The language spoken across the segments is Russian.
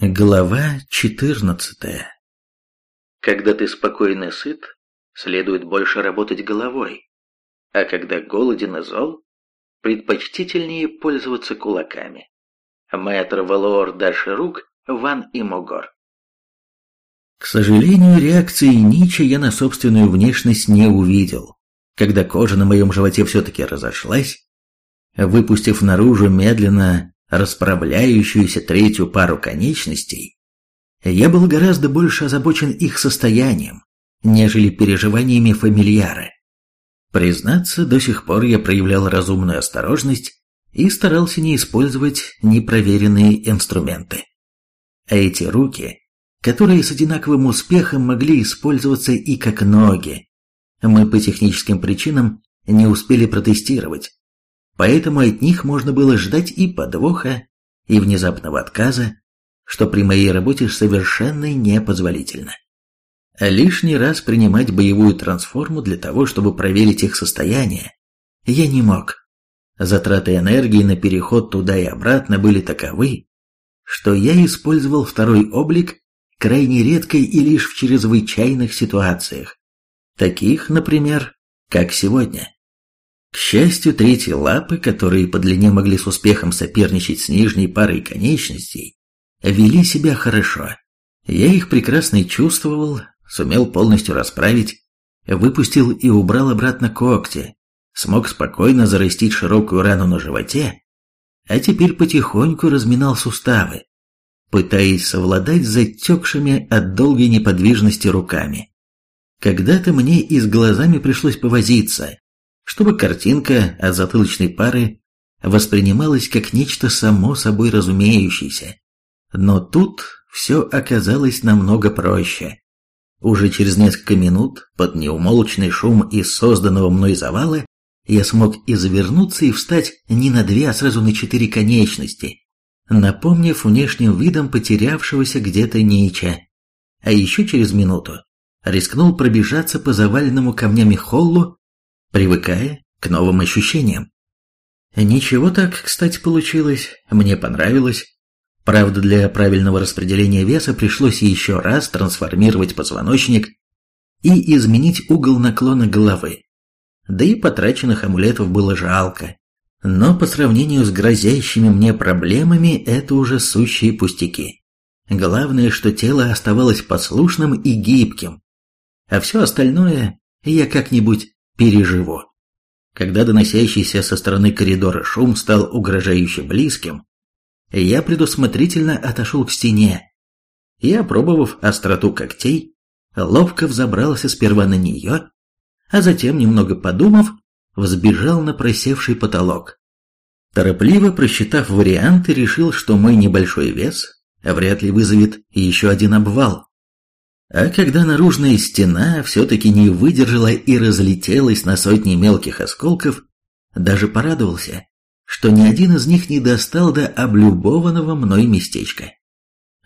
Глава 14 Когда ты спокойно сыт, следует больше работать головой, а когда голоден и зол, предпочтительнее пользоваться кулаками. Мэтр Валоор Даширук, Ван и Могор. К сожалению, реакции Нича я на собственную внешность не увидел, когда кожа на моем животе все-таки разошлась, выпустив наружу медленно расправляющуюся третью пару конечностей, я был гораздо больше озабочен их состоянием, нежели переживаниями фамильяра. Признаться, до сих пор я проявлял разумную осторожность и старался не использовать непроверенные инструменты. А эти руки, которые с одинаковым успехом могли использоваться и как ноги, мы по техническим причинам не успели протестировать, Поэтому от них можно было ждать и подвоха, и внезапного отказа, что при моей работе совершенно непозволительно. А лишний раз принимать боевую трансформу для того, чтобы проверить их состояние, я не мог. Затраты энергии на переход туда и обратно были таковы, что я использовал второй облик крайне редко и лишь в чрезвычайных ситуациях, таких, например, как сегодня. Счастью, третьи лапы, которые по длине могли с успехом соперничать с нижней парой конечностей, вели себя хорошо. Я их прекрасно чувствовал, сумел полностью расправить, выпустил и убрал обратно когти, смог спокойно зарастить широкую рану на животе, а теперь потихоньку разминал суставы, пытаясь совладать с затекшими от долгой неподвижности руками. Когда-то мне и с глазами пришлось повозиться, чтобы картинка от затылочной пары воспринималась как нечто само собой разумеющееся. Но тут все оказалось намного проще. Уже через несколько минут, под неумолчный шум из созданного мной завала, я смог извернуться и встать не на две, а сразу на четыре конечности, напомнив внешним видом потерявшегося где-то Нича. А еще через минуту рискнул пробежаться по заваленному камнями холлу привыкая к новым ощущениям. Ничего так, кстати, получилось, мне понравилось. Правда, для правильного распределения веса пришлось еще раз трансформировать позвоночник и изменить угол наклона головы. Да и потраченных амулетов было жалко. Но по сравнению с грозящими мне проблемами это уже сущие пустяки. Главное, что тело оставалось послушным и гибким, а все остальное я как-нибудь переживу. Когда доносящийся со стороны коридора шум стал угрожающе близким, я предусмотрительно отошел к стене и, опробовав остроту когтей, ловко взобрался сперва на нее, а затем, немного подумав, взбежал на просевший потолок. Торопливо просчитав варианты, решил, что мой небольшой вес вряд ли вызовет еще один обвал. А когда наружная стена все-таки не выдержала и разлетелась на сотни мелких осколков, даже порадовался, что ни один из них не достал до облюбованного мной местечка.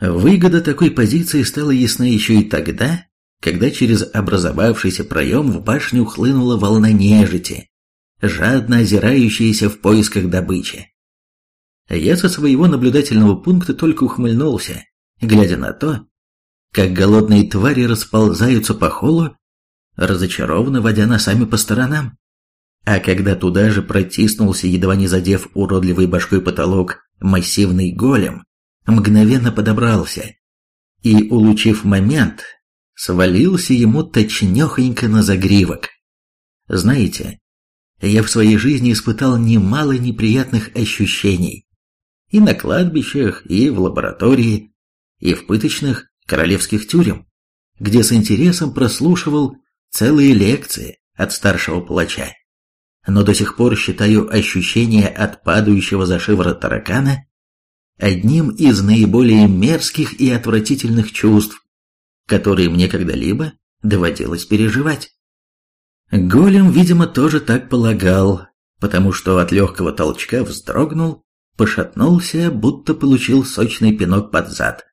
Выгода такой позиции стала ясна еще и тогда, когда через образовавшийся проем в башню хлынула волна нежити, жадно озирающаяся в поисках добычи. Я со своего наблюдательного пункта только ухмыльнулся, глядя на то, как голодные твари расползаются по холлу, разочарованно водя носами по сторонам. А когда туда же протиснулся, едва не задев уродливой башкой потолок, массивный голем, мгновенно подобрался и, улучив момент, свалился ему точнёхонько на загривок. Знаете, я в своей жизни испытал немало неприятных ощущений. И на кладбищах, и в лаборатории, и в пыточных, королевских тюрем, где с интересом прослушивал целые лекции от старшего палача. Но до сих пор считаю ощущение от падающего за шиворот таракана одним из наиболее мерзких и отвратительных чувств, которые мне когда-либо доводилось переживать. Голем, видимо, тоже так полагал, потому что от легкого толчка вздрогнул, пошатнулся, будто получил сочный пинок под зад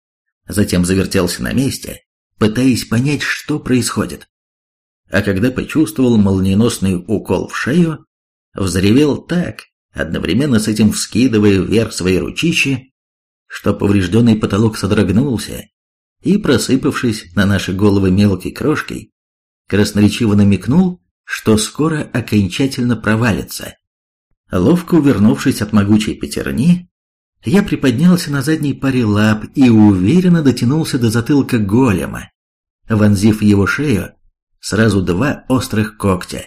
затем завертелся на месте, пытаясь понять, что происходит. А когда почувствовал молниеносный укол в шею, взревел так, одновременно с этим вскидывая вверх свои ручищи, что поврежденный потолок содрогнулся, и, просыпавшись на наши головы мелкой крошкой, красноречиво намекнул, что скоро окончательно провалится. Ловко увернувшись от могучей пятерни, я приподнялся на задней паре лап и уверенно дотянулся до затылка голема, вонзив его шею сразу два острых когтя.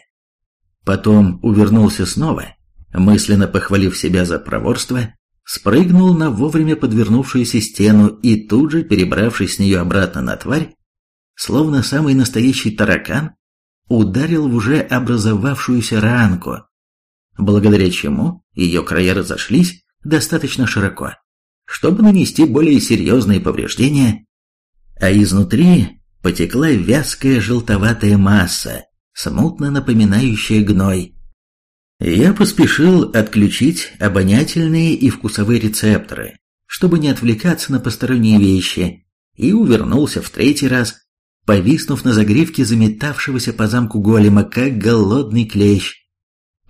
Потом увернулся снова, мысленно похвалив себя за проворство, спрыгнул на вовремя подвернувшуюся стену и тут же, перебравшись с нее обратно на тварь, словно самый настоящий таракан, ударил в уже образовавшуюся ранку, благодаря чему ее края разошлись достаточно широко, чтобы нанести более серьезные повреждения, а изнутри потекла вязкая желтоватая масса, смутно напоминающая гной. Я поспешил отключить обонятельные и вкусовые рецепторы, чтобы не отвлекаться на посторонние вещи, и увернулся в третий раз, повиснув на загривке заметавшегося по замку голема, как голодный клещ.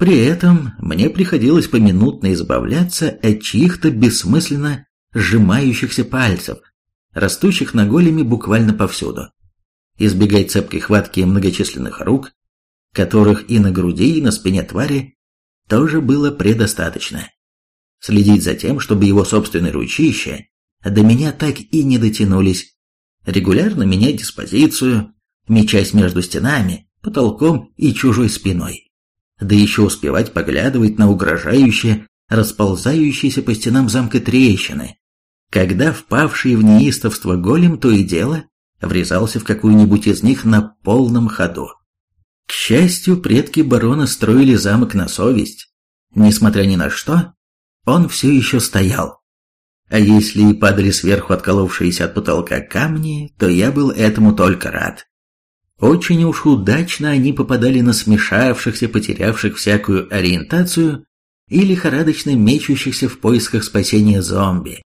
При этом мне приходилось поминутно избавляться от чьих-то бессмысленно сжимающихся пальцев, растущих на големе буквально повсюду. Избегать цепкой хватки многочисленных рук, которых и на груди, и на спине твари тоже было предостаточно. Следить за тем, чтобы его собственные ручища до меня так и не дотянулись. Регулярно менять диспозицию, мечась между стенами, потолком и чужой спиной. Да еще успевать поглядывать на угрожающие, расползающиеся по стенам замка трещины, когда впавший в неистовство голем то и дело врезался в какую-нибудь из них на полном ходу. К счастью, предки барона строили замок на совесть. Несмотря ни на что, он все еще стоял. А если и падали сверху отколовшиеся от потолка камни, то я был этому только рад. Очень уж удачно они попадали на смешавшихся, потерявших всякую ориентацию и лихорадочно мечущихся в поисках спасения зомби,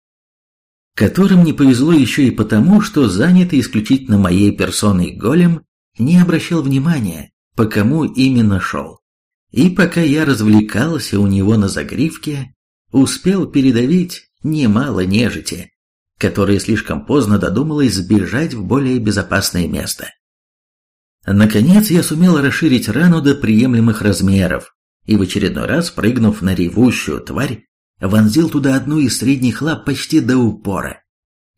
которым не повезло еще и потому, что занятый исключительно моей персоной голем не обращал внимания, по кому именно шел. И пока я развлекался у него на загривке, успел передавить немало нежити, которая слишком поздно додумалась сбежать в более безопасное место. Наконец я сумел расширить рану до приемлемых размеров и в очередной раз, прыгнув на ревущую тварь, вонзил туда одну из средних лап почти до упора.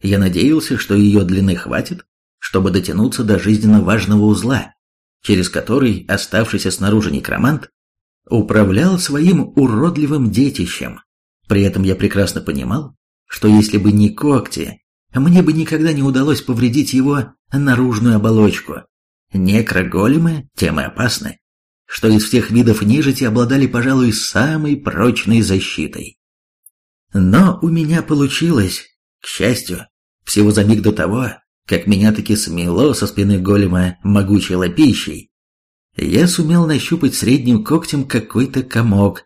Я надеялся, что ее длины хватит, чтобы дотянуться до жизненно важного узла, через который оставшийся снаружи некромант управлял своим уродливым детищем. При этом я прекрасно понимал, что если бы не когти, мне бы никогда не удалось повредить его наружную оболочку. Некроголемы тем и опасны, что из всех видов нежити обладали, пожалуй, самой прочной защитой. Но у меня получилось, к счастью, всего за миг до того, как меня таки смело со спины голема могучей лапищей, я сумел нащупать средним когтем какой-то комок,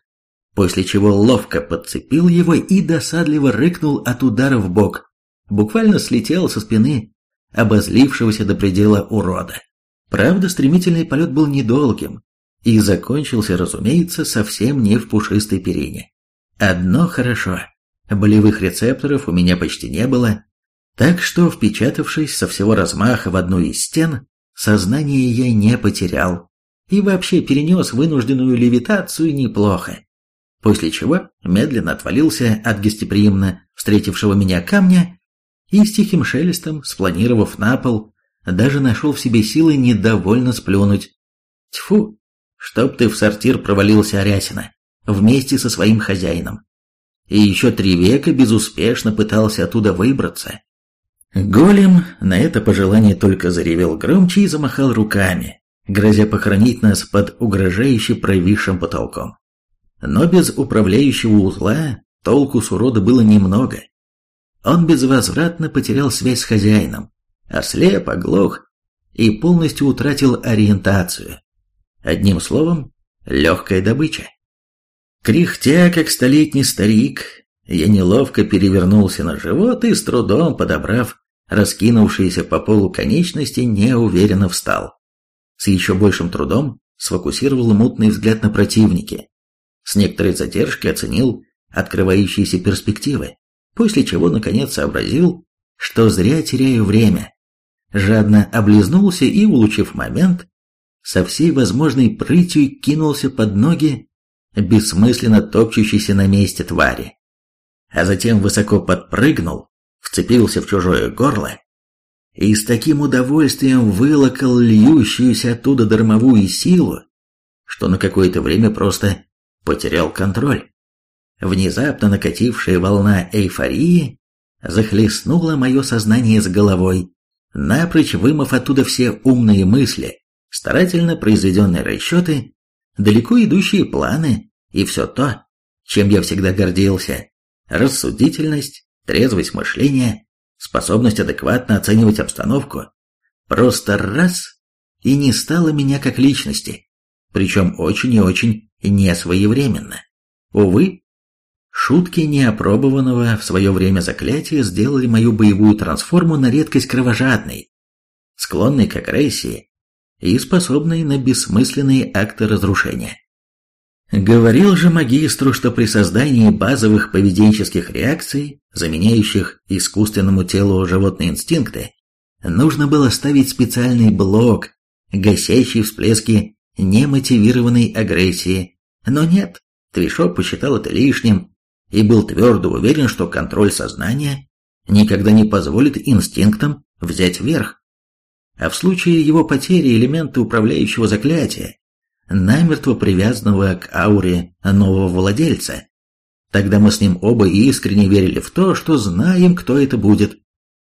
после чего ловко подцепил его и досадливо рыкнул от удара в бок, буквально слетел со спины обозлившегося до предела урода. Правда, стремительный полет был недолгим и закончился, разумеется, совсем не в пушистой перине. Одно хорошо. Болевых рецепторов у меня почти не было, так что, впечатавшись со всего размаха в одну из стен, сознание я не потерял и вообще перенес вынужденную левитацию неплохо. После чего медленно отвалился от гостеприимно встретившего меня камня и с тихим шелестом, спланировав на пол, даже нашел в себе силы недовольно сплюнуть. Тьфу, чтоб ты в сортир провалился, Арясина, вместе со своим хозяином и еще три века безуспешно пытался оттуда выбраться. Голем на это пожелание только заревел громче и замахал руками, грозя похоронить нас под угрожающе провисшим потолком. Но без управляющего узла толку с урода было немного. Он безвозвратно потерял связь с хозяином, ослеп, оглох и полностью утратил ориентацию. Одним словом, легкая добыча. Кряхтя, как столетний старик, я неловко перевернулся на живот и, с трудом подобрав раскинувшиеся по полу конечности, неуверенно встал. С еще большим трудом сфокусировал мутный взгляд на противники. С некоторой задержкой оценил открывающиеся перспективы. после чего наконец сообразил, что зря теряю время. Жадно облизнулся и, улучив момент, со всей возможной прытью кинулся под ноги бессмысленно топчущейся на месте твари. А затем высоко подпрыгнул, вцепился в чужое горло и с таким удовольствием вылокал льющуюся оттуда дармовую силу, что на какое-то время просто потерял контроль. Внезапно накатившая волна эйфории захлестнула мое сознание с головой, напрочь вымыв оттуда все умные мысли, старательно произведенные расчеты, далеко идущие планы и все то, чем я всегда гордился. Рассудительность, трезвость мышления, способность адекватно оценивать обстановку. Просто раз и не стало меня как личности, причем очень и очень несвоевременно. Увы, Шутки неопробованного в свое время заклятия сделали мою боевую трансформу на редкость кровожадной, склонной к агрессии и способной на бессмысленные акты разрушения. Говорил же магистру, что при создании базовых поведенческих реакций, заменяющих искусственному телу животные инстинкты, нужно было ставить специальный блок, гасящий всплески немотивированной агрессии. Но нет, Твишоп посчитал это лишним и был твердо уверен, что контроль сознания никогда не позволит инстинктам взять верх. А в случае его потери элемента управляющего заклятия, намертво привязанного к ауре нового владельца, тогда мы с ним оба искренне верили в то, что знаем, кто это будет,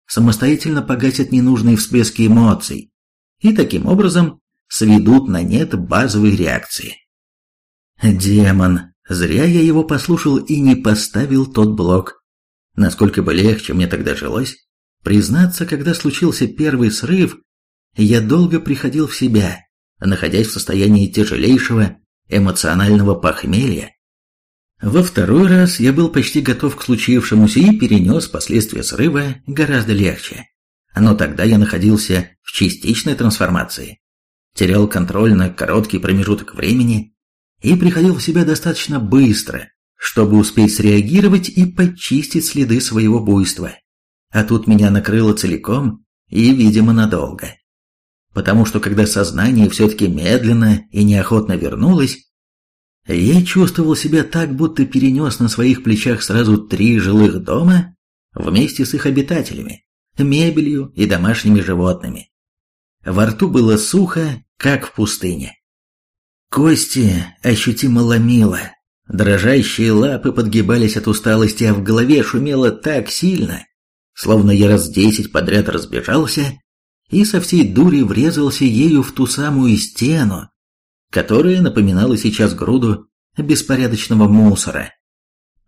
самостоятельно погасят ненужные всплески эмоций и таким образом сведут на нет базовые реакции. Демон, Зря я его послушал и не поставил тот блок. Насколько бы легче мне тогда жилось, признаться, когда случился первый срыв, я долго приходил в себя, находясь в состоянии тяжелейшего эмоционального похмелья. Во второй раз я был почти готов к случившемуся и перенес последствия срыва гораздо легче. Но тогда я находился в частичной трансформации, терял контроль на короткий промежуток времени, и приходил в себя достаточно быстро, чтобы успеть среагировать и почистить следы своего буйства. А тут меня накрыло целиком и, видимо, надолго. Потому что когда сознание все-таки медленно и неохотно вернулось, я чувствовал себя так, будто перенес на своих плечах сразу три жилых дома вместе с их обитателями, мебелью и домашними животными. Во рту было сухо, как в пустыне. Кости ощутимо ломило. Дрожащие лапы подгибались от усталости, а в голове шумело так сильно, словно я раз десять подряд разбежался и со всей дури врезался ею в ту самую стену, которая напоминала сейчас груду беспорядочного мусора.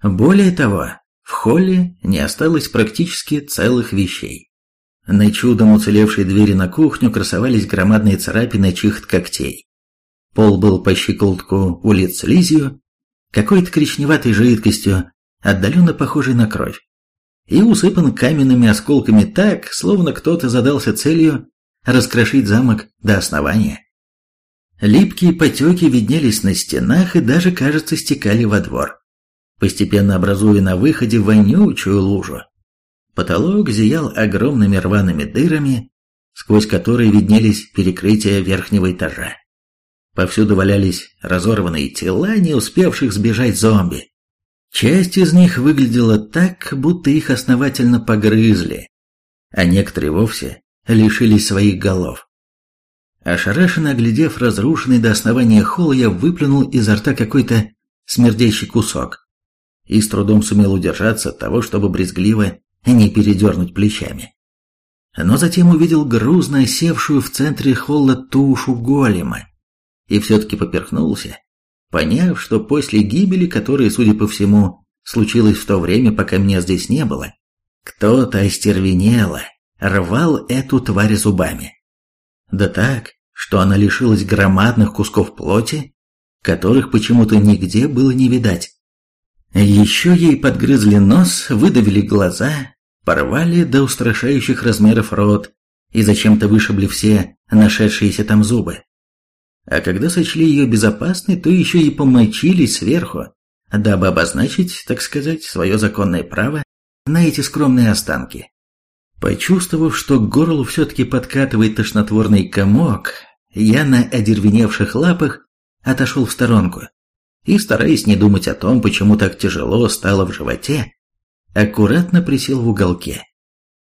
Более того, в холле не осталось практически целых вещей. На чудом уцелевшей двери на кухню красовались громадные царапины чьих когтей. Пол был по щеколотку улит слизью, какой-то коричневатой жидкостью, отдаленно похожей на кровь, и усыпан каменными осколками так, словно кто-то задался целью раскрошить замок до основания. Липкие потеки виднелись на стенах и даже, кажется, стекали во двор, постепенно образуя на выходе вонючую лужу. Потолок зиял огромными рваными дырами, сквозь которые виднелись перекрытия верхнего этажа. Повсюду валялись разорванные тела, не успевших сбежать зомби. Часть из них выглядела так, будто их основательно погрызли, а некоторые вовсе лишились своих голов. Ошарашенно оглядев разрушенный до основания холл, я выплюнул изо рта какой-то смердящий кусок и с трудом сумел удержаться от того, чтобы брезгливо не передернуть плечами. Но затем увидел грузно осевшую в центре холла тушу голема и все-таки поперхнулся, поняв, что после гибели, которая, судя по всему, случилась в то время, пока меня здесь не было, кто-то остервенело рвал эту тварь зубами. Да так, что она лишилась громадных кусков плоти, которых почему-то нигде было не видать. Еще ей подгрызли нос, выдавили глаза, порвали до устрашающих размеров рот и зачем-то вышибли все нашедшиеся там зубы а когда сочли ее безопасной, то еще и помочили сверху, дабы обозначить, так сказать, свое законное право на эти скромные останки. Почувствовав, что к горлу все-таки подкатывает тошнотворный комок, я на одервеневших лапах отошел в сторонку и, стараясь не думать о том, почему так тяжело стало в животе, аккуратно присел в уголке.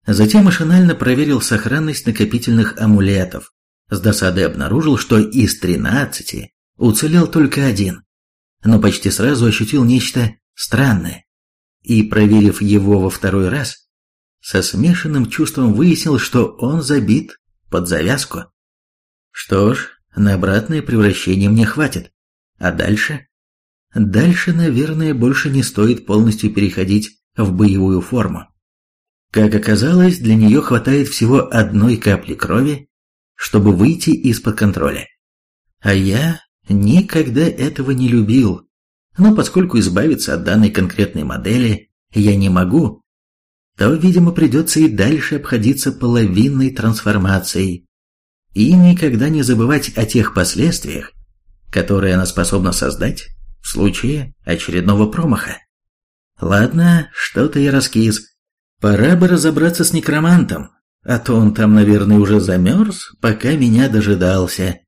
Затем машинально проверил сохранность накопительных амулетов. С досадой обнаружил, что из тринадцати уцелел только один, но почти сразу ощутил нечто странное. И, проверив его во второй раз, со смешанным чувством выяснил, что он забит под завязку. Что ж, на обратное превращение мне хватит. А дальше? Дальше, наверное, больше не стоит полностью переходить в боевую форму. Как оказалось, для нее хватает всего одной капли крови, чтобы выйти из-под контроля. А я никогда этого не любил. Но поскольку избавиться от данной конкретной модели я не могу, то, видимо, придется и дальше обходиться половинной трансформацией и никогда не забывать о тех последствиях, которые она способна создать в случае очередного промаха. Ладно, что-то я раскис. Пора бы разобраться с некромантом, а то он там, наверное, уже замерз, пока меня дожидался.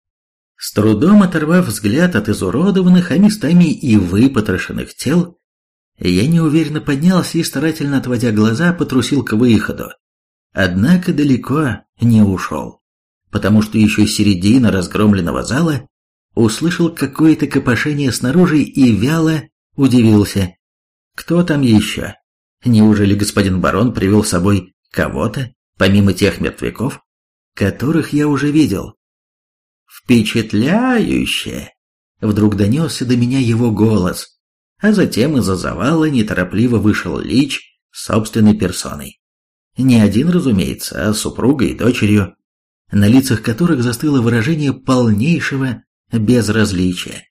С трудом оторвав взгляд от изуродованных, а местами и выпотрошенных тел, я неуверенно поднялся и, старательно отводя глаза, потрусил к выходу. Однако далеко не ушел, потому что еще середина разгромленного зала услышал какое-то копошение снаружи и вяло удивился. Кто там еще? Неужели господин барон привел с собой кого-то, помимо тех мертвяков, которых я уже видел? Впечатляюще! Вдруг донесся до меня его голос, а затем из-за завала неторопливо вышел Лич собственной персоной. Не один, разумеется, а супругой и дочерью, на лицах которых застыло выражение полнейшего безразличия.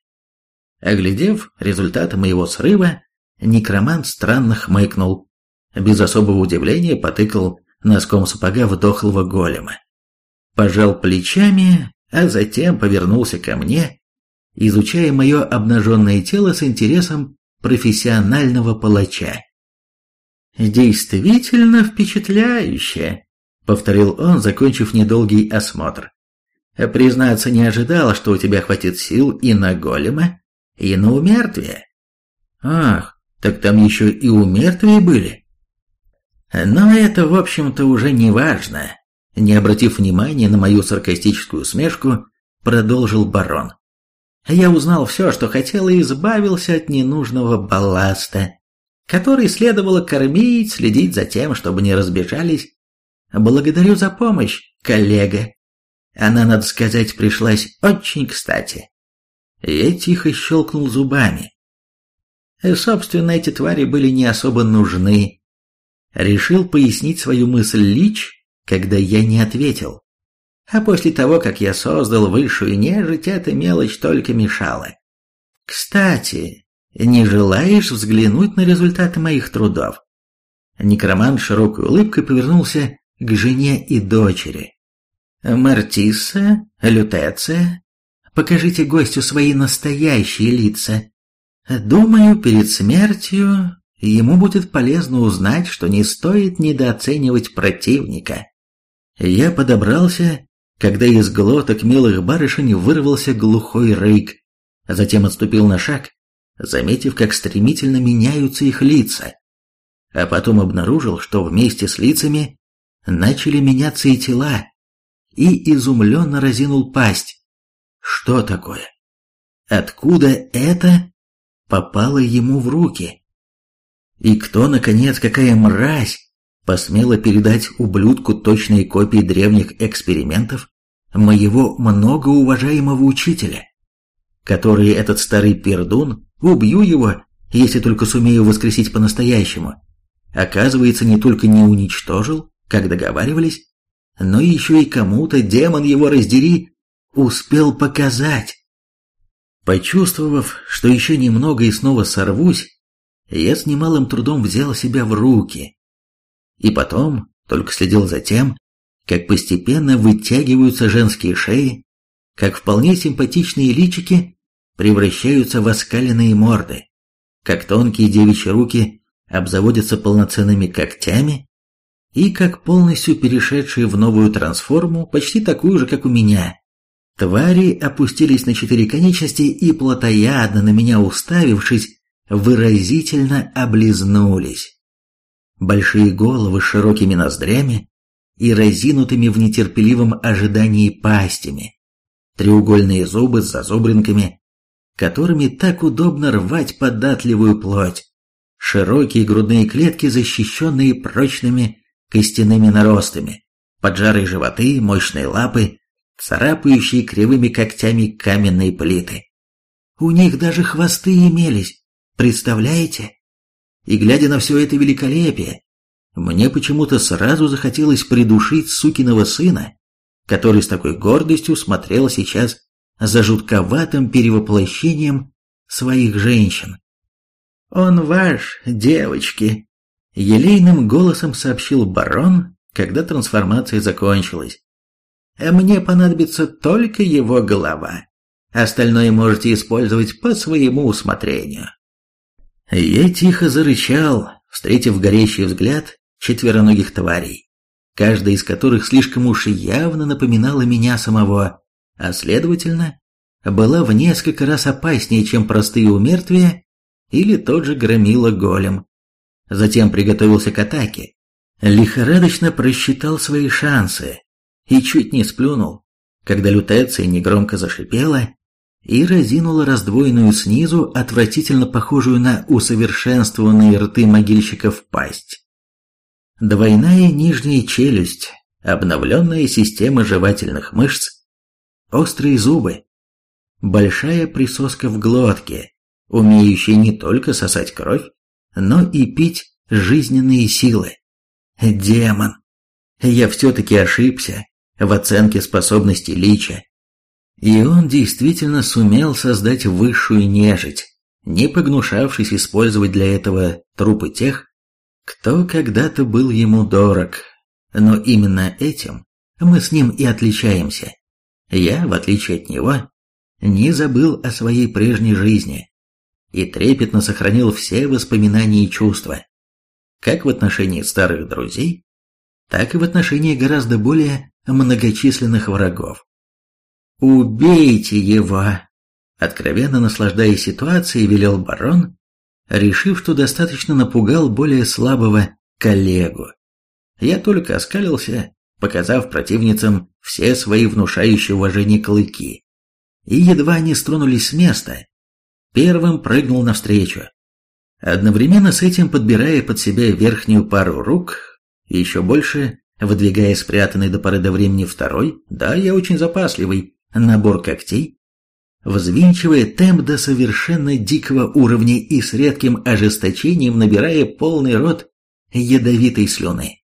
Оглядев результаты моего срыва, некромант странно хмыкнул, без особого удивления потыкал носком сапога в дохлого голема. Пожал плечами, а затем повернулся ко мне, изучая мое обнаженное тело с интересом профессионального палача. «Действительно впечатляюще», — повторил он, закончив недолгий осмотр. «Признаться, не ожидал, что у тебя хватит сил и на голема, и на умертвие». «Ах, так там еще и умертвие были?» «Но это, в общем-то, уже не важно», — не обратив внимания на мою саркастическую усмешку, продолжил барон я узнал все, что хотел, и избавился от ненужного балласта, который следовало кормить, следить за тем, чтобы не разбежались. Благодарю за помощь, коллега. Она, надо сказать, пришлась очень кстати. Я тихо щелкнул зубами. Собственно, эти твари были не особо нужны. Решил пояснить свою мысль Лич, когда я не ответил. А после того, как я создал высшую нежить, эта мелочь только мешала. Кстати, не желаешь взглянуть на результаты моих трудов? Некромант широкой улыбкой повернулся к жене и дочери. Мартисса, Лютеция, покажите гостю свои настоящие лица. Думаю, перед смертью ему будет полезно узнать, что не стоит недооценивать противника. Я подобрался когда из глоток милых барышень вырвался глухой рык, а затем отступил на шаг, заметив, как стремительно меняются их лица, а потом обнаружил, что вместе с лицами начали меняться и тела, и изумленно разинул пасть. Что такое? Откуда это попало ему в руки? И кто, наконец, какая мразь, посмела передать ублюдку точные копии древних экспериментов моего многоуважаемого учителя, который этот старый пердун, убью его, если только сумею воскресить по-настоящему, оказывается, не только не уничтожил, как договаривались, но еще и кому-то, демон его раздери, успел показать. Почувствовав, что еще немного и снова сорвусь, я с немалым трудом взял себя в руки и потом только следил за тем, как постепенно вытягиваются женские шеи, как вполне симпатичные личики превращаются в оскаленные морды, как тонкие девичьи руки обзаводятся полноценными когтями и как полностью перешедшие в новую трансформу, почти такую же, как у меня. Твари опустились на четыре конечности и, плотоядно на меня уставившись, выразительно облизнулись. Большие головы с широкими ноздрями и разинутыми в нетерпеливом ожидании пастями, треугольные зубы с зазубринками, которыми так удобно рвать податливую плоть, широкие грудные клетки, защищенные прочными костяными наростами, поджарые животы, мощные лапы, царапающие кривыми когтями каменные плиты. У них даже хвосты имелись, представляете? И глядя на все это великолепие, мне почему-то сразу захотелось придушить сукиного сына, который с такой гордостью смотрел сейчас за жутковатым перевоплощением своих женщин. «Он ваш, девочки!» — елейным голосом сообщил барон, когда трансформация закончилась. «Мне понадобится только его голова. Остальное можете использовать по своему усмотрению». Я тихо зарычал, встретив горящий взгляд четвероногих тварей, каждая из которых слишком уж явно напоминала меня самого, а следовательно, была в несколько раз опаснее, чем простые умертвия или тот же громила голем. Затем приготовился к атаке, лихорадочно просчитал свои шансы и чуть не сплюнул, когда лютеция негромко зашипела и разинула раздвоенную снизу, отвратительно похожую на усовершенствованные рты могильщиков пасть. Двойная нижняя челюсть, обновленная система жевательных мышц, острые зубы, большая присоска в глотке, умеющая не только сосать кровь, но и пить жизненные силы. Демон! Я все-таки ошибся в оценке способностей Лича. И он действительно сумел создать высшую нежить, не погнушавшись использовать для этого трупы тех, кто когда-то был ему дорог. Но именно этим мы с ним и отличаемся. Я, в отличие от него, не забыл о своей прежней жизни и трепетно сохранил все воспоминания и чувства, как в отношении старых друзей, так и в отношении гораздо более многочисленных врагов. «Убейте его!» Откровенно наслаждаясь ситуацией, велел барон, решив, что достаточно напугал более слабого коллегу. Я только оскалился, показав противницам все свои внушающие уважение клыки, и едва они стронулись с места, первым прыгнул навстречу. Одновременно с этим подбирая под себя верхнюю пару рук, еще больше выдвигая спрятанный до поры до времени второй, да, я очень запасливый, набор когтей, взвинчивая темп до совершенно дикого уровня и с редким ожесточением набирая полный рот ядовитой слюны.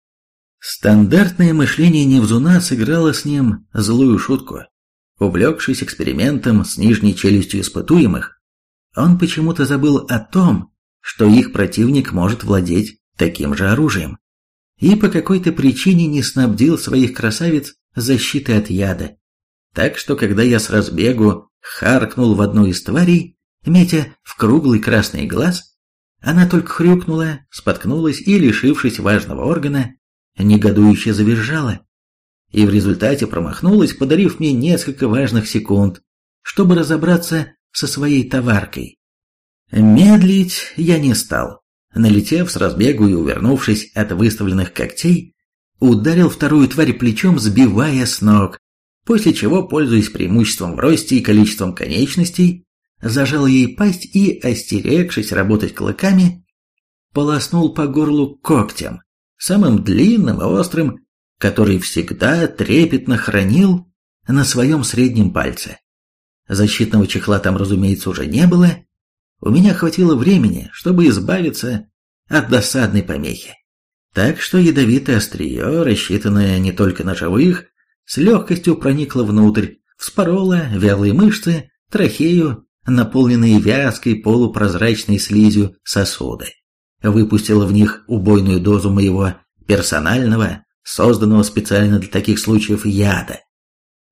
Стандартное мышление Невзуна сыграло с ним злую шутку. Увлекшись экспериментом с нижней челюстью испытуемых, он почему-то забыл о том, что их противник может владеть таким же оружием, и по какой-то причине не снабдил своих красавиц защитой от яда. Так что, когда я с разбегу харкнул в одну из тварей, метя в круглый красный глаз, она только хрюкнула, споткнулась и, лишившись важного органа, негодующе завизжала. И в результате промахнулась, подарив мне несколько важных секунд, чтобы разобраться со своей товаркой. Медлить я не стал. Налетев с разбегу и увернувшись от выставленных когтей, ударил вторую тварь плечом, сбивая с ног, после чего, пользуясь преимуществом в росте и количеством конечностей, зажал ей пасть и, остерегшись работать клыками, полоснул по горлу когтем, самым длинным и острым, который всегда трепетно хранил на своем среднем пальце. Защитного чехла там, разумеется, уже не было. У меня хватило времени, чтобы избавиться от досадной помехи. Так что ядовитое острие, рассчитанное не только на живых, с легкостью проникла внутрь, вспорола вялые мышцы, трахею, наполненные вязкой полупрозрачной слизью сосуды. Выпустила в них убойную дозу моего персонального, созданного специально для таких случаев яда.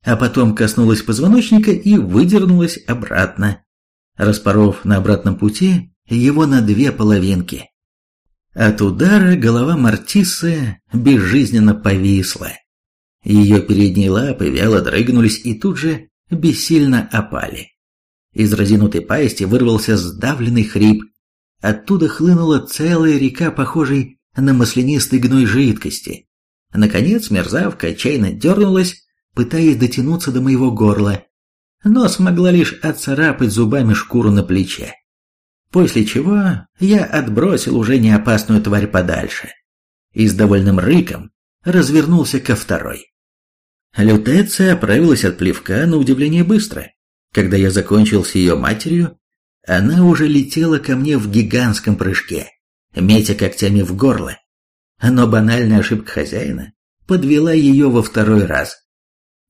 А потом коснулась позвоночника и выдернулась обратно, распоров на обратном пути его на две половинки. От удара голова Мартисы безжизненно повисла. Ее передние лапы вяло дрыгнулись и тут же бессильно опали. Из разинутой пасти вырвался сдавленный хрип. Оттуда хлынула целая река, похожей на маслянистый гной жидкости. Наконец мерзавка отчаянно дернулась, пытаясь дотянуться до моего горла, но смогла лишь отцарапать зубами шкуру на плече. После чего я отбросил уже не опасную тварь подальше и с довольным рыком развернулся ко второй. Лютеция оправилась от плевка на удивление быстро. Когда я закончил с ее матерью, она уже летела ко мне в гигантском прыжке, метя когтями в горло. Но банальная ошибка хозяина подвела ее во второй раз.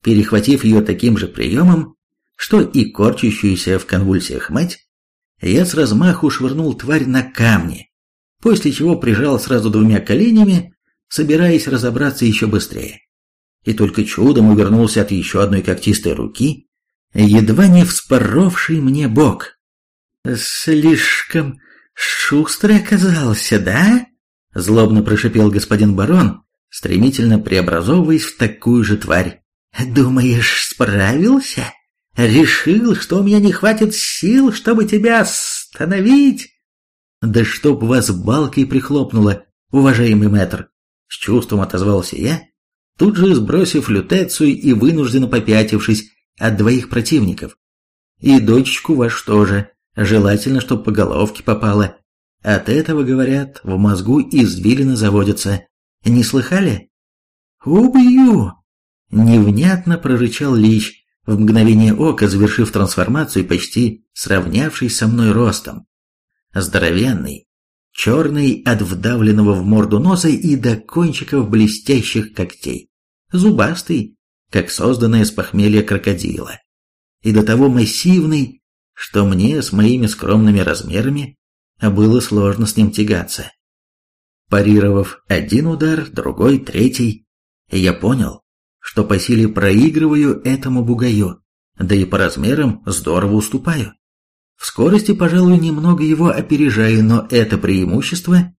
Перехватив ее таким же приемом, что и корчащуюся в конвульсиях мать, я с размаху швырнул тварь на камни, после чего прижал сразу двумя коленями, собираясь разобраться еще быстрее и только чудом увернулся от еще одной когтистой руки, едва не вспоровший мне бок. «Слишком шустрый оказался, да?» — злобно прошипел господин барон, стремительно преобразовываясь в такую же тварь. «Думаешь, справился? Решил, что у меня не хватит сил, чтобы тебя остановить?» «Да чтоб вас балкой прихлопнуло, уважаемый мэтр!» С чувством отозвался я, тут же сбросив лютецию и вынужденно попятившись от двоих противников. И дочечку вашу тоже, желательно, чтоб по головке попала. От этого, говорят, в мозгу извилины заводятся. Не слыхали? «Убью!» Невнятно прорычал Лич, в мгновение ока завершив трансформацию почти сравнявшись со мной ростом. Здоровенный, черный от вдавленного в морду носа и до кончиков блестящих когтей, зубастый, как созданная с похмелья крокодила, и до того массивный, что мне с моими скромными размерами было сложно с ним тягаться. Парировав один удар, другой, третий, я понял, что по силе проигрываю этому бугаю, да и по размерам здорово уступаю. В скорости, пожалуй, немного его опережаю, но это преимущество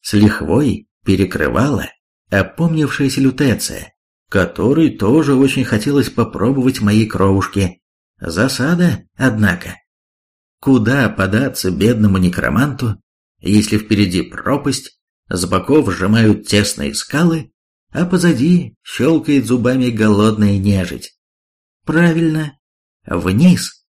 с лихвой перекрывало опомнившаяся лютеция, которой тоже очень хотелось попробовать мои кровушки. Засада, однако. Куда податься бедному некроманту, если впереди пропасть, с боков сжимают тесные скалы, а позади щелкает зубами голодная нежить? Правильно, вниз.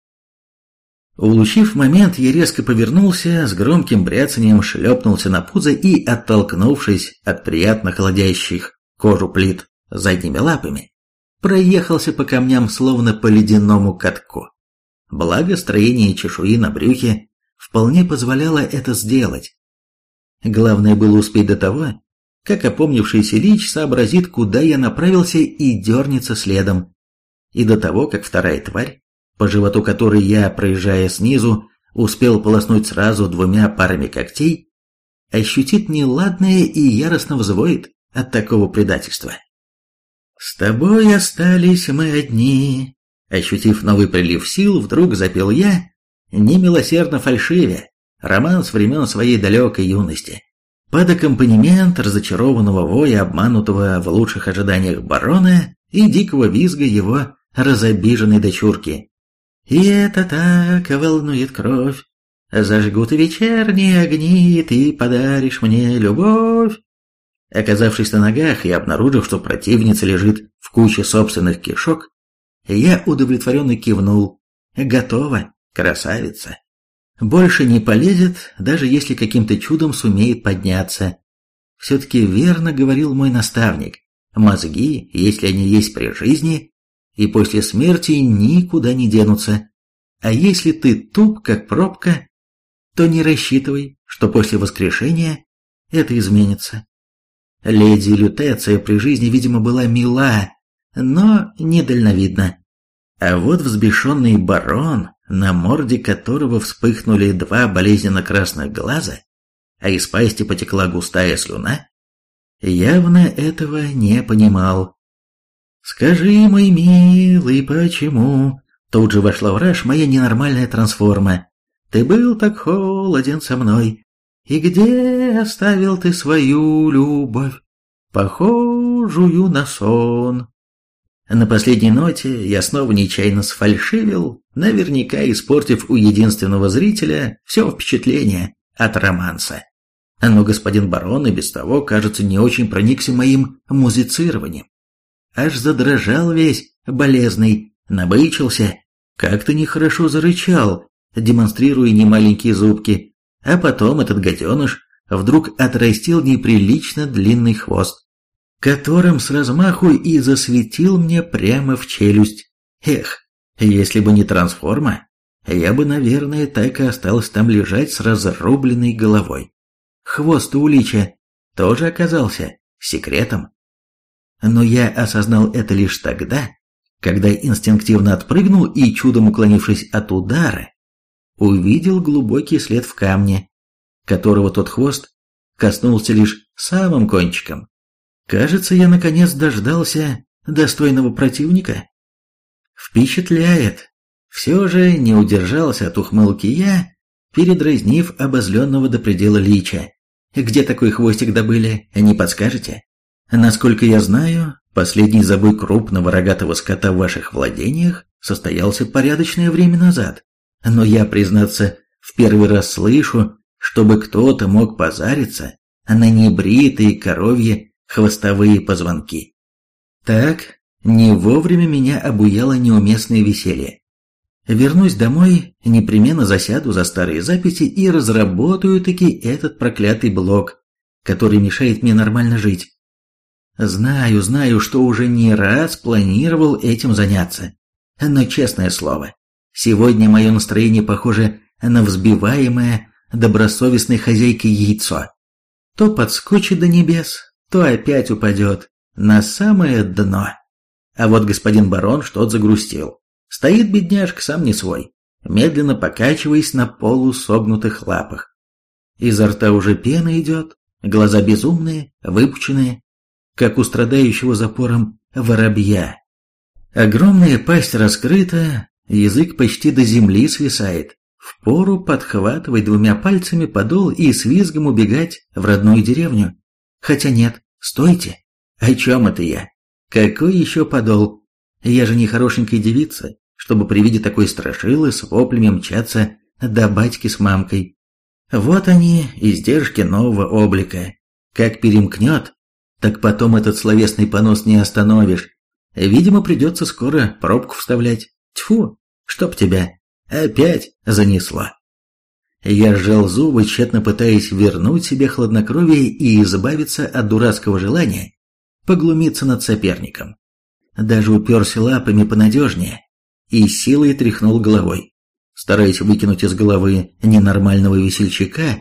Улучив момент, я резко повернулся, с громким бряцанием шлепнулся на пузо и, оттолкнувшись от приятно холодящих кожу плит задними лапами, проехался по камням, словно по ледяному катку. Благо, строение чешуи на брюхе вполне позволяло это сделать. Главное было успеть до того, как опомнившийся Лич сообразит, куда я направился и дернется следом, и до того, как вторая тварь по животу которой я, проезжая снизу, успел полоснуть сразу двумя парами когтей, ощутит неладное и яростно взвоет от такого предательства. «С тобой остались мы одни», ощутив новый прилив сил, вдруг запел я, немилосердно фальшивя, роман с времен своей далекой юности. Под аккомпанемент разочарованного воя, обманутого в лучших ожиданиях барона и дикого визга его разобиженной дочурки, и это так волнует кровь. Зажгут вечерние огни, ты подаришь мне любовь. Оказавшись на ногах и обнаружив, что противница лежит в куче собственных кишок, я удовлетворенно кивнул. Готово, красавица. Больше не полезет, даже если каким-то чудом сумеет подняться. Все-таки верно говорил мой наставник. Мозги, если они есть при жизни, и после смерти никуда не денутся. А если ты туп, как пробка, то не рассчитывай, что после воскрешения это изменится. Леди Лютеция при жизни, видимо, была мила, но недальновидна. А вот взбешенный барон, на морде которого вспыхнули два болезненно-красных глаза, а из пасти потекла густая слюна, явно этого не понимал. «Скажи, мой милый, почему?» Тут же вошла в раж моя ненормальная трансформа. «Ты был так холоден со мной. И где оставил ты свою любовь, похожую на сон? На последней ноте я снова нечаянно сфальшивил, наверняка испортив у единственного зрителя все впечатление от романса. Но господин барон и без того, кажется, не очень проникся моим музицированием. Аж задрожал весь, болезный, набычился, как-то нехорошо зарычал, демонстрируя немаленькие зубки, а потом этот гаденыш вдруг отрастил неприлично длинный хвост, которым с размаху и засветил мне прямо в челюсть. Эх, если бы не трансформа, я бы, наверное, так и остался там лежать с разрубленной головой. Хвост у Лича тоже оказался секретом. Но я осознал это лишь тогда, когда инстинктивно отпрыгнул и, чудом уклонившись от удара, увидел глубокий след в камне, которого тот хвост коснулся лишь самым кончиком. Кажется, я наконец дождался достойного противника. Впечатляет. Все же не удержался от ухмылки я, передразнив обозленного до предела лича. Где такой хвостик добыли, не подскажете? Насколько я знаю, последний забой крупного рогатого скота в ваших владениях состоялся порядочное время назад. Но я, признаться, в первый раз слышу, чтобы кто-то мог позариться на небритые коровьи хвостовые позвонки. Так, не вовремя меня обуяло неуместное веселье. Вернусь домой, непременно засяду за старые записи и разработаю таки этот проклятый блок, который мешает мне нормально жить. Знаю, знаю, что уже не раз планировал этим заняться. Но честное слово, Сегодня мое настроение похоже на взбиваемое добросовестной хозяйкой яйцо. То подскочит до небес, то опять упадет на самое дно. А вот господин барон что-то загрустил. Стоит бедняжка сам не свой, медленно покачиваясь на полусогнутых лапах. Изо рта уже пена идет, глаза безумные, выпученные, как у страдающего запором воробья. Огромная пасть раскрыта, Язык почти до земли свисает. Впору подхватывать двумя пальцами подол и с визгом убегать в родную деревню. Хотя нет, стойте. О чем это я? Какой еще подол? Я же не хорошенькая девица, чтобы при виде такой страшилы с воплями мчаться до батьки с мамкой. Вот они, издержки нового облика. Как перемкнет, так потом этот словесный понос не остановишь. Видимо, придется скоро пробку вставлять. Тьфу, чтоб тебя опять занесло. Я сжал зубы, тщетно пытаясь вернуть себе хладнокровие и избавиться от дурацкого желания поглумиться над соперником. Даже уперся лапами понадежнее и силой тряхнул головой, стараясь выкинуть из головы ненормального весельчака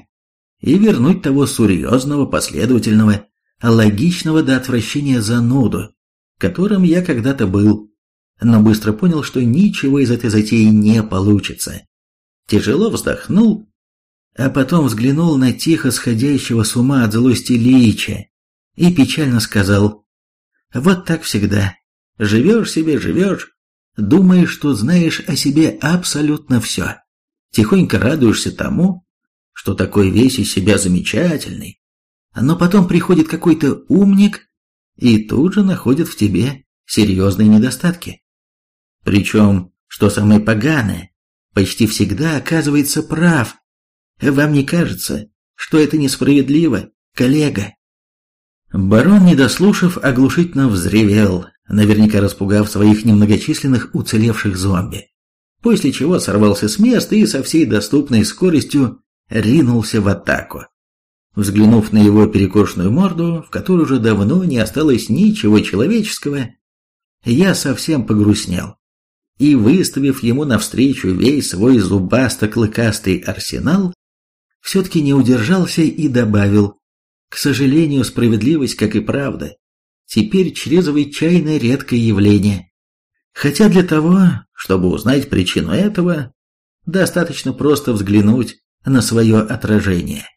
и вернуть того серьезного, последовательного, логичного до отвращения зануду, которым я когда-то был, но быстро понял, что ничего из этой затеи не получится. Тяжело вздохнул, а потом взглянул на тихо сходящего с ума от злости Лича и печально сказал, «Вот так всегда. Живешь себе, живешь, думаешь, что знаешь о себе абсолютно все. Тихонько радуешься тому, что такой весь из себя замечательный, но потом приходит какой-то умник и тут же находит в тебе серьезные недостатки. Причем, что самое поганое, почти всегда оказывается прав. Вам не кажется, что это несправедливо, коллега?» Барон, не дослушав, оглушительно взревел, наверняка распугав своих немногочисленных уцелевших зомби, после чего сорвался с места и со всей доступной скоростью ринулся в атаку. Взглянув на его перекошенную морду, в которой уже давно не осталось ничего человеческого, я совсем погрустнел и, выставив ему навстречу весь свой зубасто-клыкастый арсенал, все-таки не удержался и добавил, к сожалению, справедливость, как и правда, теперь чрезвычайно редкое явление. Хотя для того, чтобы узнать причину этого, достаточно просто взглянуть на свое отражение.